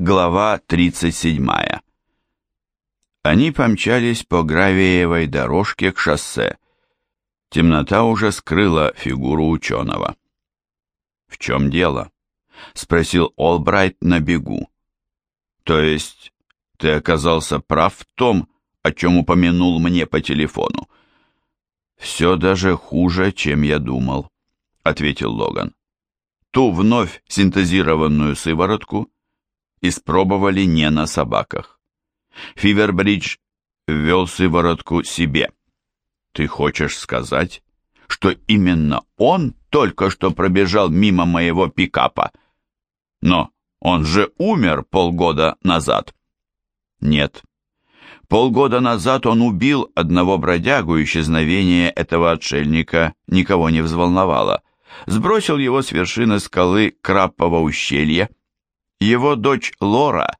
Глава 37. Они помчались по гравиевой дорожке к шоссе. Темнота уже скрыла фигуру ученого. «В чем дело?» — спросил Олбрайт на бегу. «То есть ты оказался прав в том, о чем упомянул мне по телефону?» «Все даже хуже, чем я думал», — ответил Логан. «Ту вновь синтезированную сыворотку — испробовали не на собаках. Фивербридж ввел сыворотку себе. Ты хочешь сказать, что именно он только что пробежал мимо моего пикапа? Но он же умер полгода назад. Нет. Полгода назад он убил одного бродягу, исчезновение этого отшельника никого не взволновало. Сбросил его с вершины скалы Краппова ущелья, его дочь Лора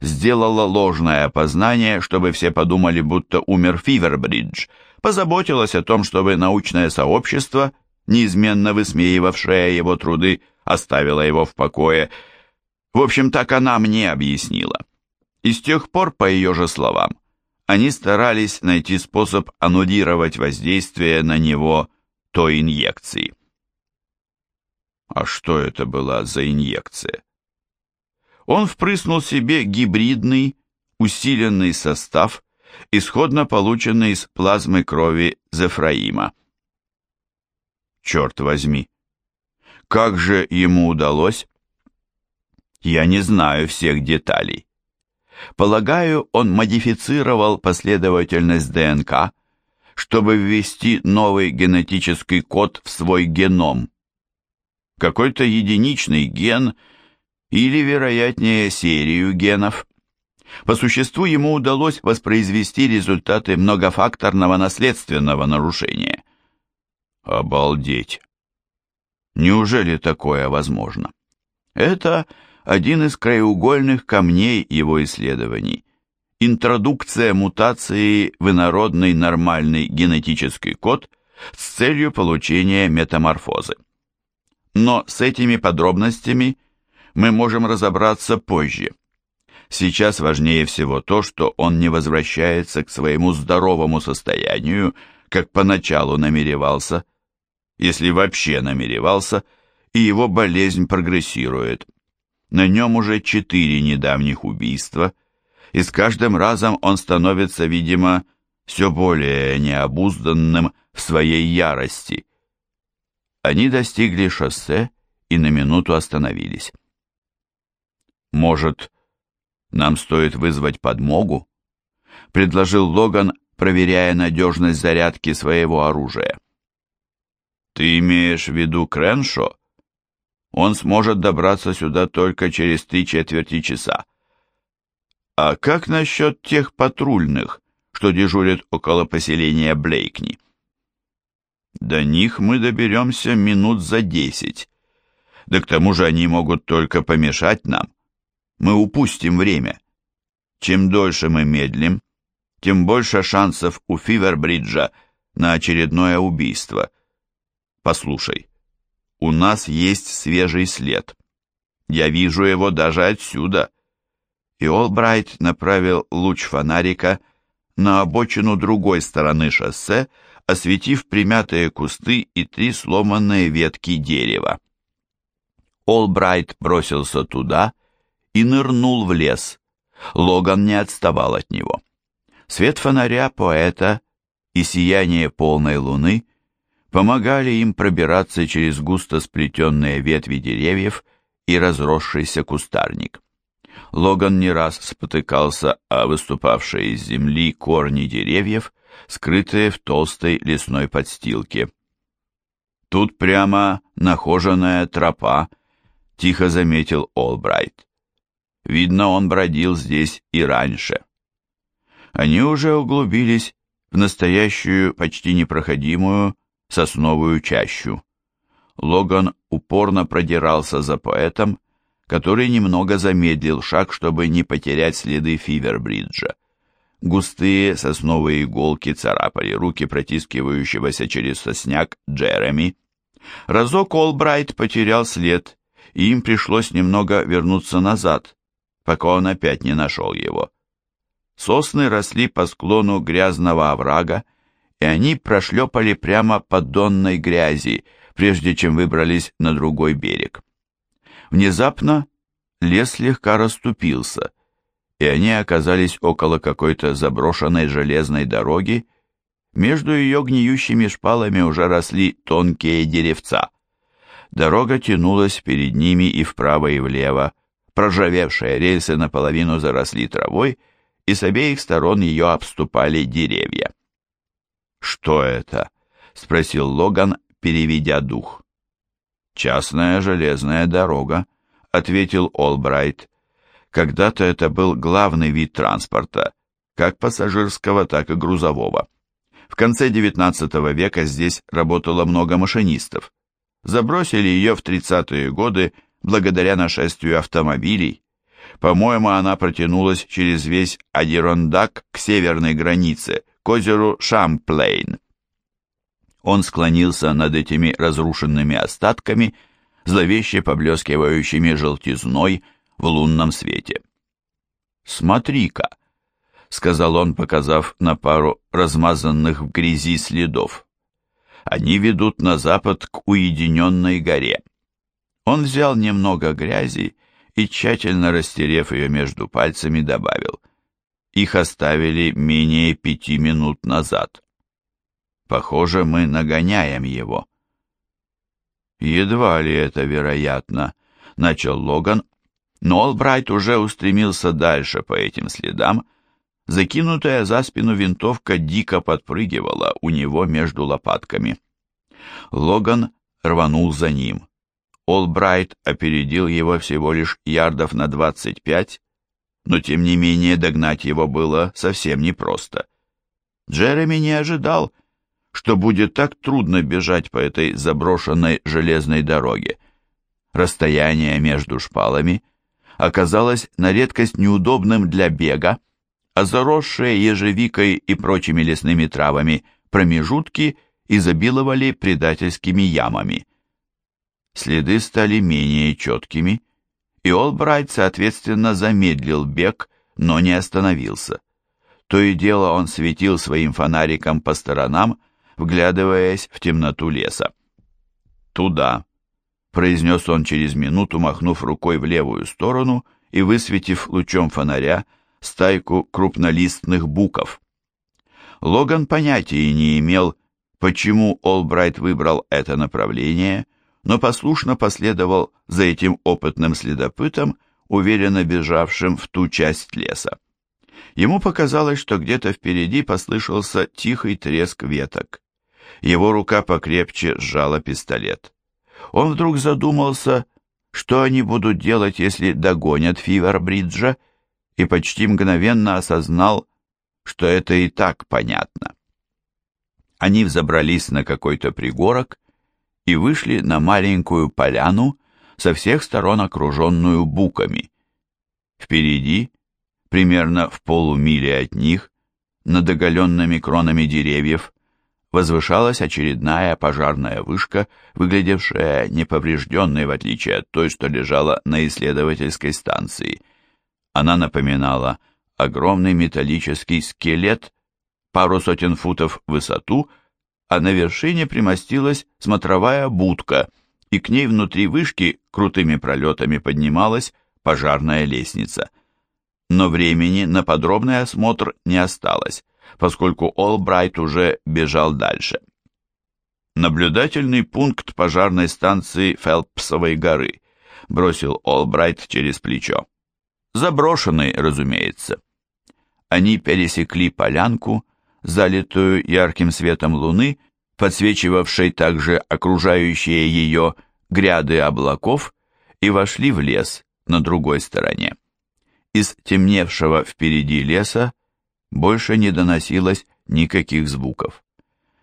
сделала ложное опознание, чтобы все подумали, будто умер Фивербридж, позаботилась о том, чтобы научное сообщество, неизменно высмеивавшее его труды, оставило его в покое. В общем, так она мне объяснила. И с тех пор, по ее же словам, они старались найти способ аннулировать воздействие на него той инъекции. А что это была за инъекция? Он впрыснул себе гибридный, усиленный состав, исходно полученный из плазмы крови Зефраима. Черт возьми! Как же ему удалось? Я не знаю всех деталей. Полагаю, он модифицировал последовательность ДНК, чтобы ввести новый генетический код в свой геном. Какой-то единичный ген – или, вероятнее, серию генов. По существу ему удалось воспроизвести результаты многофакторного наследственного нарушения. Обалдеть! Неужели такое возможно? Это один из краеугольных камней его исследований. Интродукция мутации в инородный нормальный генетический код с целью получения метаморфозы. Но с этими подробностями – мы можем разобраться позже. Сейчас важнее всего то, что он не возвращается к своему здоровому состоянию, как поначалу намеревался, если вообще намеревался, и его болезнь прогрессирует. На нем уже четыре недавних убийства, и с каждым разом он становится, видимо, все более необузданным в своей ярости. Они достигли шоссе и на минуту остановились. «Может, нам стоит вызвать подмогу?» — предложил Логан, проверяя надежность зарядки своего оружия. «Ты имеешь в виду Креншо? Он сможет добраться сюда только через три четверти часа. А как насчет тех патрульных, что дежурят около поселения Блейкни?» «До них мы доберемся минут за десять. Да к тому же они могут только помешать нам мы упустим время. Чем дольше мы медлим, тем больше шансов у Фивербриджа на очередное убийство. Послушай, у нас есть свежий след. Я вижу его даже отсюда. И Олбрайт направил луч фонарика на обочину другой стороны шоссе, осветив примятые кусты и три сломанные ветки дерева. Олбрайт бросился туда и нырнул в лес. Логан не отставал от него. Свет фонаря поэта и сияние полной луны помогали им пробираться через густо сплетенные ветви деревьев и разросшийся кустарник. Логан не раз спотыкался о выступавшие из земли корни деревьев, скрытые в толстой лесной подстилке. «Тут прямо нахоженная тропа», — тихо заметил Олбрайт. Видно, он бродил здесь и раньше. Они уже углубились в настоящую, почти непроходимую сосновую чащу. Логан упорно продирался за поэтом, который немного замедлил шаг, чтобы не потерять следы Фивербриджа. Густые сосновые иголки царапали руки протискивающегося через сосняк Джереми. Разок Олбрайт потерял след, и им пришлось немного вернуться назад, пока он опять не нашел его. Сосны росли по склону грязного оврага, и они прошлепали прямо по донной грязи, прежде чем выбрались на другой берег. Внезапно лес слегка расступился, и они оказались около какой-то заброшенной железной дороги, между ее гниющими шпалами уже росли тонкие деревца. Дорога тянулась перед ними и вправо, и влево, проржавевшие рельсы наполовину заросли травой, и с обеих сторон ее обступали деревья. «Что это?» — спросил Логан, переведя дух. «Частная железная дорога», — ответил Олбрайт. «Когда-то это был главный вид транспорта, как пассажирского, так и грузового. В конце XIX века здесь работало много машинистов. Забросили ее в 30-е годы благодаря нашествию автомобилей. По-моему, она протянулась через весь Адирондак к северной границе, к озеру Шамплейн. Он склонился над этими разрушенными остатками, зловеще поблескивающими желтизной в лунном свете. «Смотри-ка», — сказал он, показав на пару размазанных в грязи следов. «Они ведут на запад к уединенной горе». Он взял немного грязи и, тщательно растерев ее между пальцами, добавил. Их оставили менее пяти минут назад. Похоже, мы нагоняем его. Едва ли это вероятно, начал Логан, но Олбрайт уже устремился дальше по этим следам, закинутая за спину винтовка дико подпрыгивала у него между лопатками. Логан рванул за ним. Олбрайт опередил его всего лишь ярдов на 25, но тем не менее догнать его было совсем непросто. Джереми не ожидал, что будет так трудно бежать по этой заброшенной железной дороге. Расстояние между шпалами оказалось на редкость неудобным для бега, а заросшие ежевикой и прочими лесными травами промежутки изобиловали предательскими ямами – следы стали менее четкими, и Олбрайт, соответственно, замедлил бег, но не остановился. То и дело он светил своим фонариком по сторонам, вглядываясь в темноту леса. «Туда», — произнес он через минуту, махнув рукой в левую сторону и высветив лучом фонаря стайку крупнолистных буков. Логан понятия не имел, почему Олбрайт выбрал это направление — но послушно последовал за этим опытным следопытом, уверенно бежавшим в ту часть леса. Ему показалось, что где-то впереди послышался тихий треск веток. Его рука покрепче сжала пистолет. Он вдруг задумался, что они будут делать, если догонят Фивербриджа, и почти мгновенно осознал, что это и так понятно. Они взобрались на какой-то пригорок и вышли на маленькую поляну, со всех сторон окруженную буками. Впереди, примерно в полумиле от них, над оголенными кронами деревьев, возвышалась очередная пожарная вышка, выглядевшая неповрежденной, в отличие от той, что лежала на исследовательской станции. Она напоминала огромный металлический скелет, пару сотен футов в высоту, а на вершине примостилась смотровая будка, и к ней внутри вышки крутыми пролетами поднималась пожарная лестница. Но времени на подробный осмотр не осталось, поскольку Олбрайт уже бежал дальше. «Наблюдательный пункт пожарной станции Фелпсовой горы», бросил Олбрайт через плечо. «Заброшенный, разумеется». Они пересекли полянку, залитую ярким светом луны, подсвечивавшей также окружающие ее гряды облаков, и вошли в лес на другой стороне. Из темневшего впереди леса больше не доносилось никаких звуков.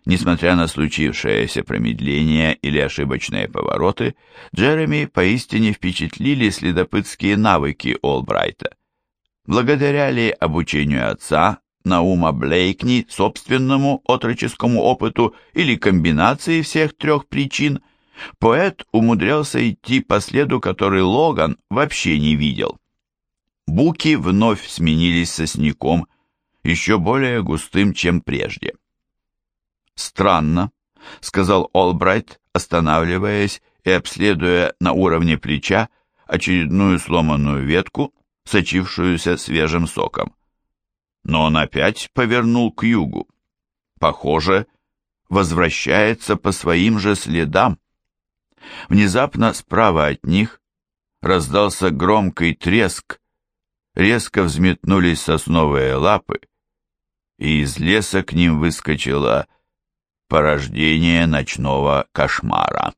Несмотря на случившееся промедление или ошибочные повороты, Джереми поистине впечатлили следопытские навыки Олбрайта. Благодаря ли обучению отца Наума Блейкни собственному отроческому опыту или комбинации всех трех причин, поэт умудрялся идти по следу, который Логан вообще не видел. буки вновь сменились сосняком, еще более густым, чем прежде. «Странно», — сказал Олбрайт, останавливаясь и обследуя на уровне плеча очередную сломанную ветку, сочившуюся свежим соком. Но он опять повернул к югу. Похоже, возвращается по своим же следам. Внезапно справа от них раздался громкий треск, резко взметнулись сосновые лапы, и из леса к ним выскочило порождение ночного кошмара.